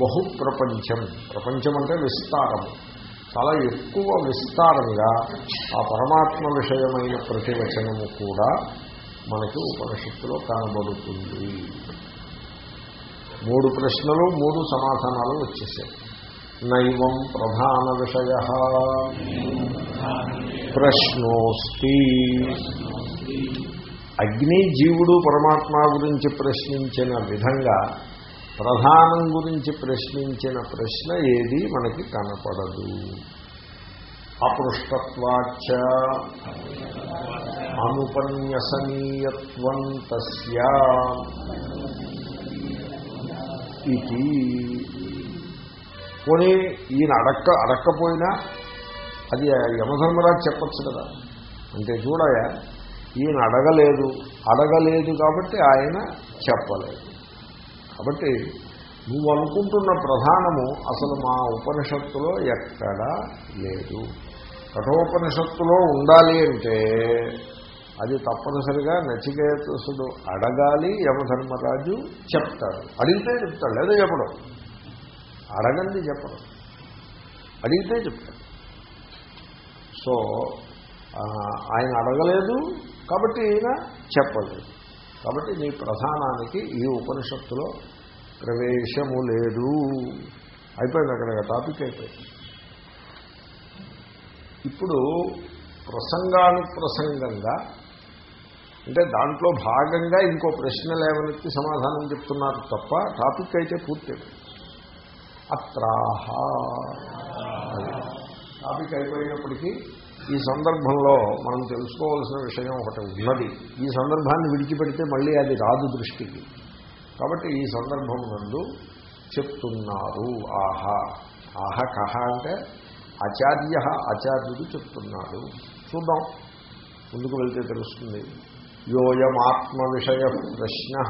బహుప్రపంచం. ప్రపంచం అంటే విస్తారము. చాలా ఎక్కువ విస్తారంగా ఆ పరమాత్మ విషయమైన ప్రతివచనము కూడా మనకి ఉపనిషత్తులో కనబడుతుంది. మూడు ప్రశ్నలు మూడు సమాధానాలు వచ్చేసాయి. నైవం ప్రధాన విషయ. ప్రశ్నోస్తి. అగ్ని జీవుడు పరమాత్మ గురించి ప్రశ్నించిన విధంగా ప్రధానం గురించి ప్రశ్నించిన ప్రశ్న ఏది మనకి కనపడదు. అపృష్టత్వాచ అనుపన్యసనీయత్వం తస్యా ఇది. పోనీ ఈయన అడక్క అడక్కపోయినా అది యమధర్మరాజు చెప్పచ్చు కదా. అంటే చూడయా ఈయన అడగలేదు. అడగలేదు కాబట్టి ఆయన చెప్పలేదు. కాబట్టి నువ్వు అనుకుంటున్న ప్రధానము అసలు మా ఉపనిషత్తులో ఎక్కడా లేదు. కఠోపనిషత్తులో ఉండాలి అంటే అది తప్పనిసరిగా నచికేతసుడు అడగాలి యమధర్మరాజు చెప్తాడు. అడిగితే చెప్తాడు లేదా చెప్పడం. అడగండి చెప్పడం. అడిగితే చెప్తాడు. సో ఆయన అడగలేదు కాబట్టి ఈయన చెప్పలేదు. కాబట్టి నీ ప్రధానానికి ఈ ఉపనిషత్తులో ప్రవేశము లేదు. అయిపోయింది అక్కడ టాపిక్ అయిపోయింది. ఇప్పుడు ప్రసంగానుప్రసంగంగా అంటే దాంట్లో భాగంగా ఇంకో ప్రశ్న లేవనెత్తి సమాధానం చెప్తున్నారు తప్ప టాపిక్ అయితే పూర్తి అత్రాహ. టాపిక్ అయిపోయినప్పటికీ ఈ సందర్భంలో మనం తెలుసుకోవాల్సిన విషయం ఒకటి ఉన్నది. ఈ సందర్భాన్ని విడిచిపెడితే మళ్ళీ అది రాదు దృష్టికి. కాబట్టి ఈ సందర్భం నందు చెప్తున్నారు. ఆహా. ఆహ కహ అంటే ఆచార్య ఆచార్యుడు చెప్తున్నాడు. చూద్దాం. ముందుకు వెళ్తే తెలుస్తుంది. యోయమాత్మ విషయ ప్రశ్న.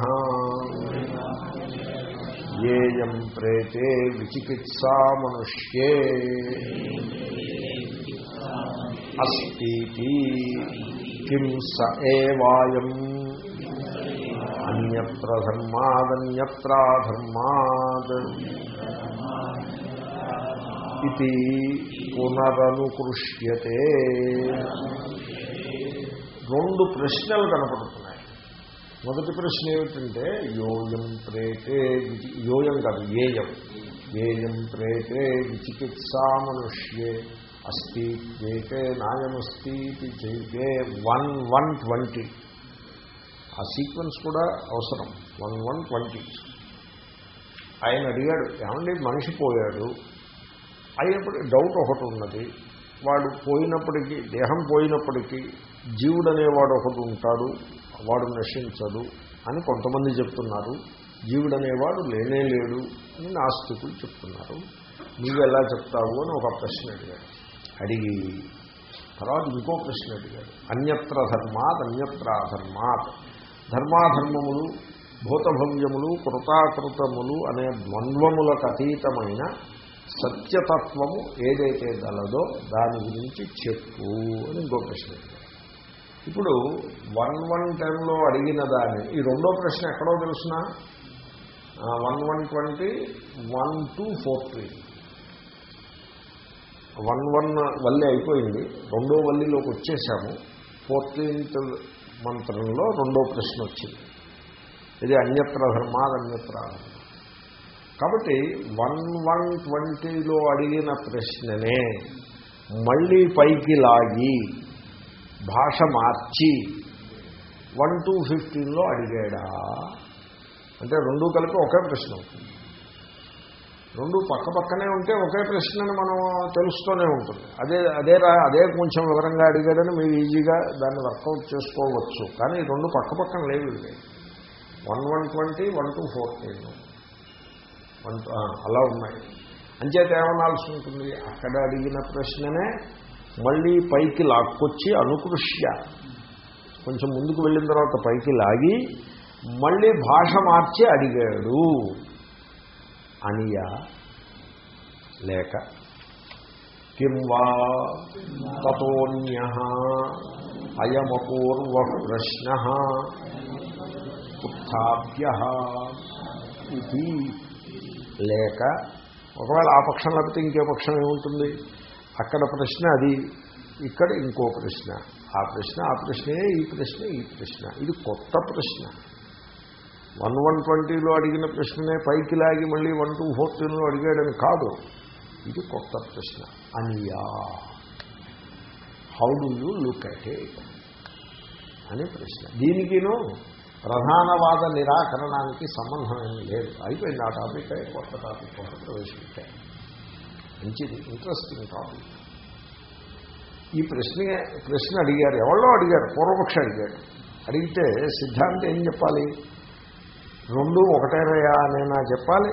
ఏయం ప్రేతే విచికిత్సా మనుష్యే. అస్తి కిం స ఏవాయం. అన్యత్ర ధర్మాదన్యత్రాధర్మాద్. ఇది పునరనుకృష్యతే. రెండు ప్రశ్నలు కనపడుతున్నాయి. మొదటి ప్రశ్న ఏమిటంటే యోయం ప్రేతే యోయం కాదు ఏయం. ఏయం ప్రేతే విచికిత్సా మనుష్యే. అస్తి జైతే నాయమస్తి జైతే వన్ వన్ ట్వంటీ. ఆ సీక్వెన్స్ కూడా అవసరం. One one twenty. ఆయన అడిగాడు ఏమండి మనిషి పోయాడు. అయినప్పుడు డౌట్ ఒకటి ఉన్నది. వాడు పోయినప్పటికీ దేహం పోయినప్పటికీ జీవుడు అనేవాడు ఒకటి ఉంటాడు. వాడు నశించడు అని కొంతమంది చెప్తున్నారు. జీవుడు అనేవాడు లేనే లేడు అని నాస్తికులు చెప్తున్నారు. నీవు ఎలా చెప్తావు? అని ఒక ప్రశ్న అడిగాడు అడిగి తర్వాత ఇంకో ప్రశ్న అడిగాడు. అన్యత్ర ధర్మాత్ అన్యత్ర అధర్మాత్ ధర్మాధర్మములు భూతభవ్యములు కృతాకృతములు అనే ద్వంద్వములకు అతీతమైన సత్యతత్వము ఏదైతే గలదో దాని గురించి చెప్పు అని ఇంకో ప్రశ్న ఇప్పుడు వన్ వన్ టెన్లో అడిగిన దాన్ని ఈ రెండో ప్రశ్న ఎక్కడో తెలుసిన? One one twenty one two four three. One one Valli అయిపోయింది. రెండో వల్లిలోకి వచ్చేసాము. ఫోర్టీన్త్ మంత్రంలో రెండో ప్రశ్న వచ్చింది. ఇది అన్యత్ర ధర్మాది అన్యత్ర కాబట్టి వన్ వన్ ట్వంటీలో అడిగిన ప్రశ్ననే మళ్ళీ పైకి లాగి భాష మార్చి వన్ టూ ఫిఫ్టీన్లో అడిగాడా? అంటే రెండు కలిపి ఒకే ప్రశ్న అవుతుంది. రెండు పక్క పక్కనే ఉంటే ఒకే ప్రశ్నను మనం తెలుస్తూనే ఉంటుంది. అదే అదే అదే కొంచెం వివరంగా అడిగాడని మీరు ఈజీగా దాన్ని వర్కౌట్ చేసుకోవచ్చు. కానీ రెండు పక్క పక్కన లేవు one one twenty one two fourteen. One అలా ఉన్నాయి. అంచేత ఏమనాల్సి ఉంటుంది? అక్కడ అడిగిన ప్రశ్ననే మళ్ళీ పైకి లాక్కొచ్చి అనుకృష్య. కొంచెం ముందుకు వెళ్ళిన తర్వాత పైకి లాగి మళ్ళీ భాష మార్చి అడిగాడు. అనియా లేక కిం వా తతోన్య అయమపూర్వ ప్రశ్న ఉత్థాప్య ఇది లేక ఒకవేళ ఆ పక్షం లేకపోతే ఇంకే పక్షం ఏముంటుంది? అక్కడ ప్రశ్న అది ఇక్కడ ఇంకో ప్రశ్న. ఆ ప్రశ్న ఆ ప్రశ్నే ఈ ప్రశ్న ఈ ప్రశ్న. ఇది కొత్త ప్రశ్న. వన్ వన్ ట్వంటీలో అడిగిన ప్రశ్ననే పైకి లాగి మళ్ళీ వన్ టూ ఫోర్టీన్లో అడిగాడని కాదు. ఇది కొత్త ప్రశ్న. అనియా. How do you look at it అనే ప్రశ్న. దీనికిను ప్రధానవాద నిరాకరణానికి సంబంధం ఏమీ లేదు. అయిపోయింది ఆ టాపిక్. అయి కొత్త టాపిక్ కోసం ప్రవేశపెట్టాయి మంచిది. Interesting topic. ఈ ప్రశ్న ప్రశ్న అడిగారు. ఎవరో అడిగారు. పూర్వపక్ష అడిగాడు అడిగితే సిద్ధాంతం ఏం చెప్పాలి? రెండు ఒకటేనయా అనేనా చెప్పాలి?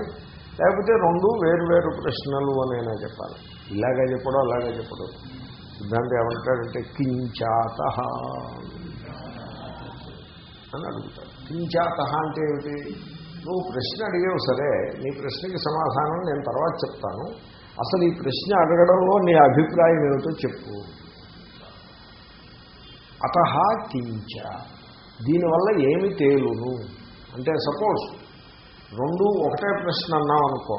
లేకపోతే రెండు వేరు వేరు ప్రశ్నలు అనైనా చెప్పాలి? ఇలాగే చెప్పడం అలాగే చెప్పడం. సిద్ధాంతి ఏమంటాడంటే కించాత అని అడుగుతాడు. కించాత అంటే ఏమిటి? నువ్వు ప్రశ్న అడిగావు సరే నీ ప్రశ్నకి సమాధానం నేను తర్వాత చెప్తాను. అసలు ఈ ప్రశ్న అడగడంలో నీ అభిప్రాయం ఏమిటో చెప్పు. అత కించ. దీనివల్ల ఏమి తేలును? అంటే సపోజ్ రెండు ఒకటే ప్రశ్న అన్నాం అనుకో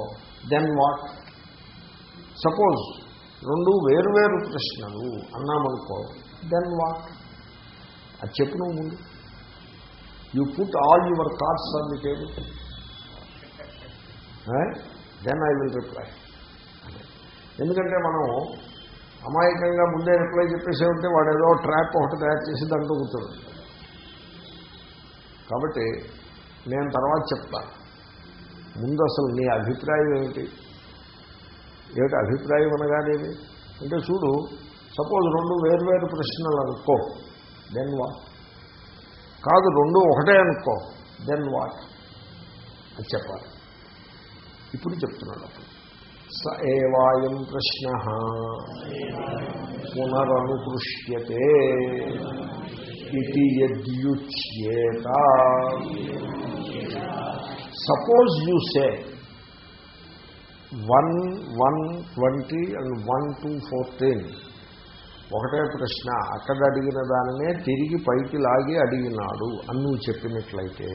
దెన్ వాట్ సపోజ్ రెండు వేరువేరు ప్రశ్నలు అన్నామనుకో దెన్ వాట్ అది చెప్పిన ముందు. You put all your thoughts on the table then I will reply ఎందుకంటే మనం అమాయకంగా ముందే రిప్లై చెప్పేసే ఉంటే వాడు ఏదో ట్రాప్ ఒకటి తయారు చేసి దాంట్లో కూర్చోడు. కాబట్టి నేను తర్వాత చెప్తాను ముందు అసలు నీ అభిప్రాయం ఏమిటి? ఏమిటి అభిప్రాయం అనగానేది అంటే చూడు సపోజ్ రెండు వేర్వేరు ప్రశ్నలు అనుకో దెన్ వాట్ కాదు రెండు ఒకటే అనుకో దెన్ వాట్ అని చెప్పాలి. ఇప్పుడు చెప్తున్నాడు అప్పుడు స ఏవాయం ప్రశ్న పునరనుకృష్యతే ఇది యద్యుచ్యేత. Suppose you say one one twenty and one two fourteen ఒకటే ప్రశ్న. అక్కడ అడిగిన దానినే తిరిగి పైకి లాగి అడిగినాడు. అని నువ్వు చెప్పినట్లయితే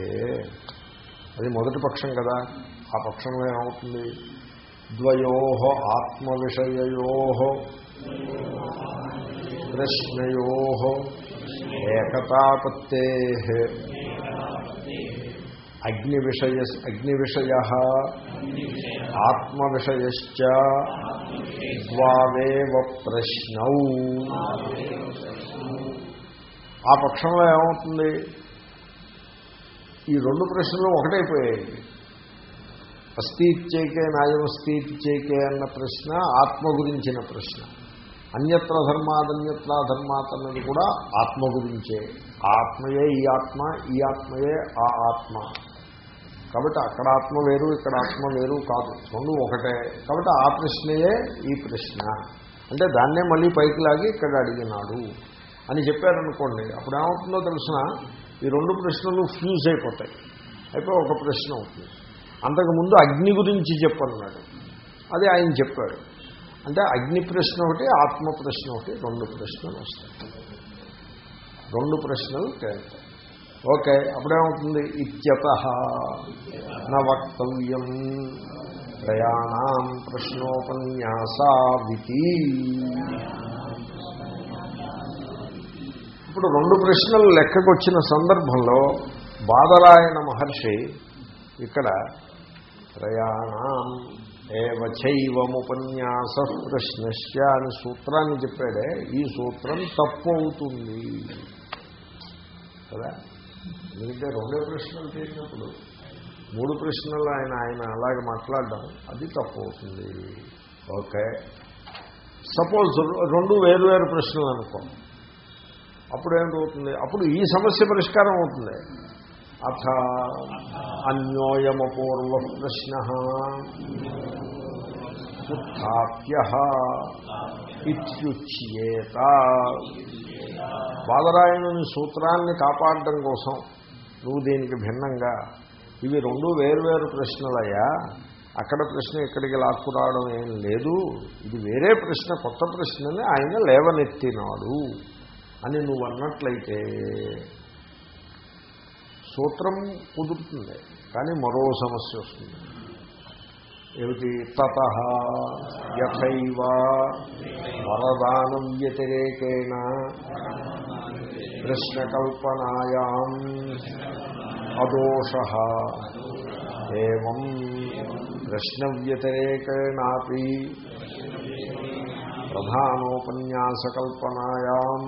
అది మొదటి పక్షం కదా. ఆ పక్షంలో ఏమవుతుంది? ద్వయో ఆత్మ విషయయో ప్రశ్నయో ఏకతాపత్తే అగ్ని విషయ అగ్ని విషయ ఆత్మ విషయశ్చ ద్వావేవ ప్రశ్నౌ. ఆ పక్షంలో ఏమవుతుంది? ఈ రెండు ప్రశ్నలు ఒకటైపోయాయి. అస్థిత్యేకే నాయమస్థిత్యేకే అన్న ప్రశ్న ఆత్మ గురించిన ప్రశ్న. అన్యత్ర ధర్మాదన్యత్ర ధర్మాత్ అన్నది కూడా ఆత్మ గురించే. ఆత్మయే ఈ ఆత్మ ఈ ఆత్మయే ఆ ఆత్మ. కాబట్టి అక్కడ ఆత్మ వేరు ఇక్కడ ఆత్మ వేరు కాదు. రెండు ఒకటే. కాబట్టి ఆ ప్రశ్నయే ఈ ప్రశ్న. అంటే దాన్నే మళ్ళీ పైకి లాగి ఇక్కడ అడిగినాడు అని చెప్పారనుకోండి అప్పుడు ఏమవుతుందో తెలిసిన ఈ రెండు ప్రశ్నలు ఫ్యూజ్ అయిపోతాయి. అయిపోయి ఒక ప్రశ్న అవుతుంది. అంతకుముందు అగ్ని గురించి చెప్పన్నాడు. అది ఆయన చెప్పాడు. అంటే అగ్ని ప్రశ్న ఒకటి ఆత్మ ప్రశ్న ఒకటి రెండు ప్రశ్నలు వస్తాయి. రెండు ప్రశ్నలు తేలుతాయి. ఓకే అప్పుడేమవుతుంది? ఇత్యత. నవక్తవ్యం వక్తవ్యం. ప్రయాణం ప్రశ్నోపన్యాసావితి. ఇప్పుడు రెండు ప్రశ్నలు లెక్కకొచ్చిన సందర్భంలో బాదరాయణ మహర్షి ఇక్కడ ప్రయాణం ఏవచైవముపన్యాస ప్రశ్నశ్య అని సూత్రాన్ని చెప్పాడే. ఈ సూత్రం తప్పు అవుతుంది. కదా? ఎందుకంటే రెండే ప్రశ్నలు చేసినప్పుడు మూడు ప్రశ్నలు ఆయన ఆయన అలాగే మాట్లాడడం అది తప్పు అవుతుంది ఓకే. సపోజ్ రెండు వేరు వేరు ప్రశ్నలు అనుకో. అప్పుడు ఏంటవుతుంది అప్పుడు ఈ సమస్య పరిష్కారం అవుతుంది. అథ అన్యోయమపూర్వ ప్రశ్న. ఉత్థాప్య. ఇత్యుచ్యేత. బాలరాయణుని సూత్రాన్ని కాపాడడం కోసం నువ్వు దీనికి భిన్నంగా ఇవి రెండు వేరువేరు ప్రశ్నలయ్యా. అక్కడ ప్రశ్న ఇక్కడికి లాక్కురావడం ఏం లేదు. ఇది వేరే ప్రశ్న కొత్త ప్రశ్నని ఆయన లేవనెత్తినాడు అని నువ్వు అన్నట్లయితే సూత్రం కుదురుతుంది. కానీ మరో సమస్య వస్తుంది. ఏమిటి? తత యథైవ వరదానం వ్యతిరేకేణ కృష్ణకల్పనాయా అదోష ఏం ప్రశ్న వ్యతిరేకేణాపి ప్రధానోపన్యాసకల్పనాయాం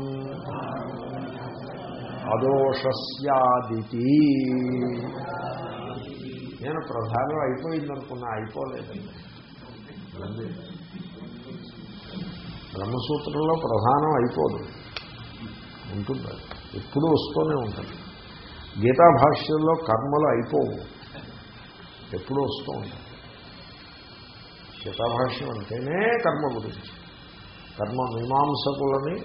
అదోషస్యాదితి నేను ప్రధానం అయిపోయిందనుకున్నా అయిపోలేదండి. బ్రహ్మసూత్రంలో ప్రధానం అయిపోదు. ఉంటుంది. ఎప్పుడూ వస్తూనే ఉంటుంది. గీతా భాష్యంలో కర్మలు అయిపోవు. ఎప్పుడూ వస్తూ ఉంటాయి. గీతాభాష్యం అంటేనే కర్మ గురించి. కర్మ మీమాంసకులని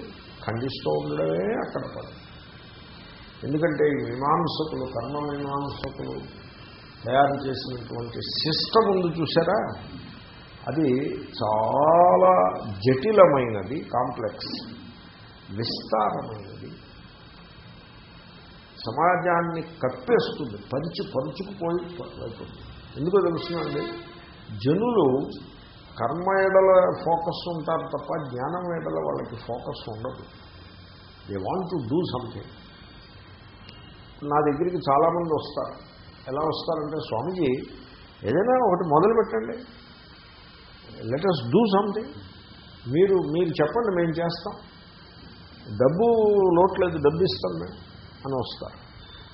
ఖండిస్తూ ఉండడమే అక్కడ పని ఎందుకంటే ఈ మీమాంసకులు కర్మ మీమాంసకులు తయారు చేసినటువంటి సిస్టమ్ ఉంది చూసారా అది చాలా జటిలమైనది కాంప్లెక్స్ విస్తారమైనది. సమాజాన్ని కప్పేస్తుంది పంచి పంచుకుపోయి అవుతుంది ఎందుకో తెలుస్తుందండి జనులు కర్మ ఎడల ఫోకస్ ఉంటారు తప్ప జ్ఞానం ఎడల వాళ్ళకి ఫోకస్ ఉండదు. They want to do something నా దగ్గరికి చాలామంది వస్తారు. ఎలా వస్తారంటే స్వామీజీ ఏదైనా ఒకటి మొదలు పెట్టండి. లెటర్స్ డూ సంథింగ్ మీరు మీరు చెప్పండి మేము చేస్తాం. డబ్బు లోట్లేదు డబ్బు ఇస్తాం మేము అని వస్తారు.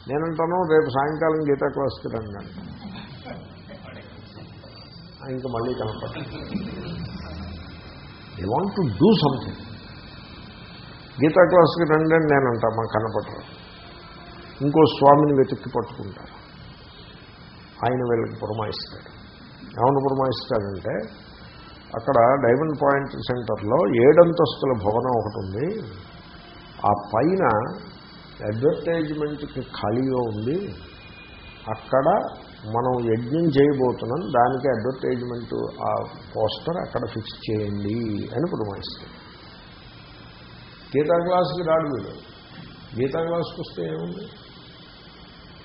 నేనంటాను రేపు సాయంకాలం గీతా క్లాస్కి రండి అంట ఇంకా మళ్ళీ కనపడ I want to do something Gita క్లాస్కి రండి అని నేను మాకు కనపడరు ఇంకో స్వామిని వెతికి పట్టుకుంటారు. ఆయన వీళ్ళకి పురమాయిస్తాడు. ఏమన్నా పురమాయిస్తాడంటే అక్కడ డైమండ్ పాయింట్ సెంటర్లో ఏడంతస్తుల భవనం ఒకటి ఉంది. ఆ పైన అడ్వర్టైజ్మెంట్కి ఖాళీగా ఉంది. అక్కడ మనం యజ్ఞం చేయబోతున్నాం. దానికి అడ్వర్టైజ్మెంట్ ఆ పోస్టర్ అక్కడ ఫిక్స్ చేయండి అని పురమాయిస్తాడు. గీతా క్లాస్కి రాడు వీడు. గీతా క్లాస్కి వస్తే ఏముంది?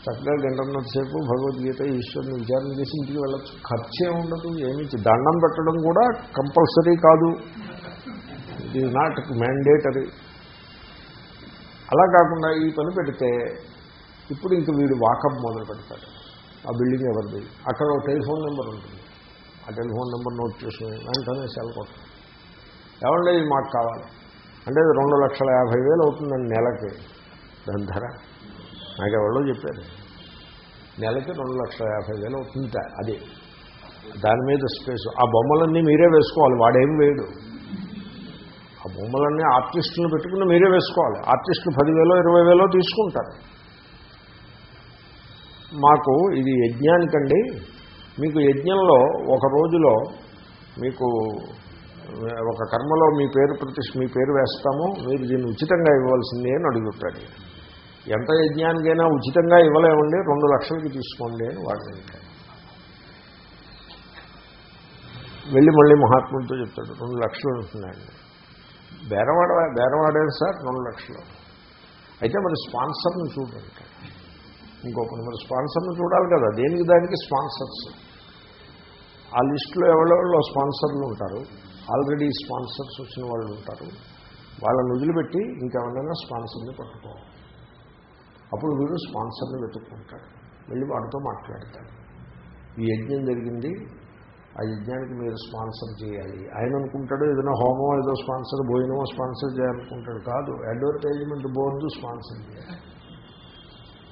చక్కగా గంటన్నర సేపు భగవద్గీత ఈశ్వరుని విచారణ చేసి ఇంటికి వెళ్ళచ్చు. ఖర్చే ఉండదు ఏమి దండం పెట్టడం కూడా కంపల్సరీ కాదు. ఇట్ ఈజ్ నాట్ మ్యాండేటరీ అలా కాకుండా ఈ పని పెడితే ఇప్పుడు ఇంక వీడు వాకప్ మొదలు పెడతాడు. ఆ బిల్డింగ్ ఎవరిది? అక్కడ ఒక టెలిఫోన్ నెంబర్ ఉంటుంది. ఆ టెలిఫోన్ నెంబర్ నోట్ చేసుకుని వెంటనే సెల్ కొట్టాలి ఏమంటే ఇది మాకు కావాలి. అంటే రెండు లక్షల యాభై వేలు అవుతుందండి నెలకి. దాని ధర. నాకు ఎవరో చెప్పారు. నెలకి రెండు లక్షల యాభై వేలు అవుతుంట అది. దాని మీద స్పేస్. ఆ బొమ్మలన్నీ మీరే వేసుకోవాలి వాడేం వేయడు. ఆ బొమ్మలన్నీ ఆర్టిస్టులను పెట్టుకుని మీరే వేసుకోవాలి. ఆర్టిస్టులు పదివేలో ఇరవై వేలో తీసుకుంటారు. మాకు ఇది యజ్ఞానికండి. మీకు యజ్ఞంలో ఒక రోజులో మీకు ఒక కర్మలో మీ పేరు ప్రతిష్ఠ మీ పేరు వేస్తాము మీరు దీన్ని ఉచితంగా ఇవ్వాల్సిందే అని అడుగుతాడు. ఎంత యజ్ఞానికైనా ఉచితంగా ఇవ్వలేమండి రెండు లక్షలకి తీసుకోండి అని వాడిని వెళ్ళి మళ్ళీ మహాత్ముడితో చెప్తాడు రెండు లక్షలు ఉంటున్నాయండి బేరవాడ బేరవాడారు సార్? రెండు లక్షలు. అయితే మరి స్పాన్సర్ని చూడండి ఇంకొకటి మరి స్పాన్సర్ని చూడాలి కదా దేనికి దానికి స్పాన్సర్స్? ఆ లిస్టులో ఎవరెవరిలో స్పాన్సర్లు ఉంటారు? ఆల్రెడీ స్పాన్సర్స్ వచ్చిన వాళ్ళు ఉంటారు. వాళ్ళని వదిలిపెట్టి ఇంకెవరైనా స్పాన్సర్ని పట్టుకోవాలి. అప్పుడు వీడు స్పాన్సర్ని వెతుక్కుంటాడు. వెళ్ళి వాడితో మాట్లాడతాడు. ఈ యజ్ఞం జరిగింది. ఆ యజ్ఞానికి మీరు స్పాన్సర్ చేయాలి. ఆయన అనుకుంటాడు ఏదైనా హోమం ఏదో స్పాన్సర్ భోజనమో స్పాన్సర్ చేయాలనుకుంటాడు. కాదు అడ్వర్టైజ్మెంట్ బోర్డు స్పాన్సర్ చేయాలి.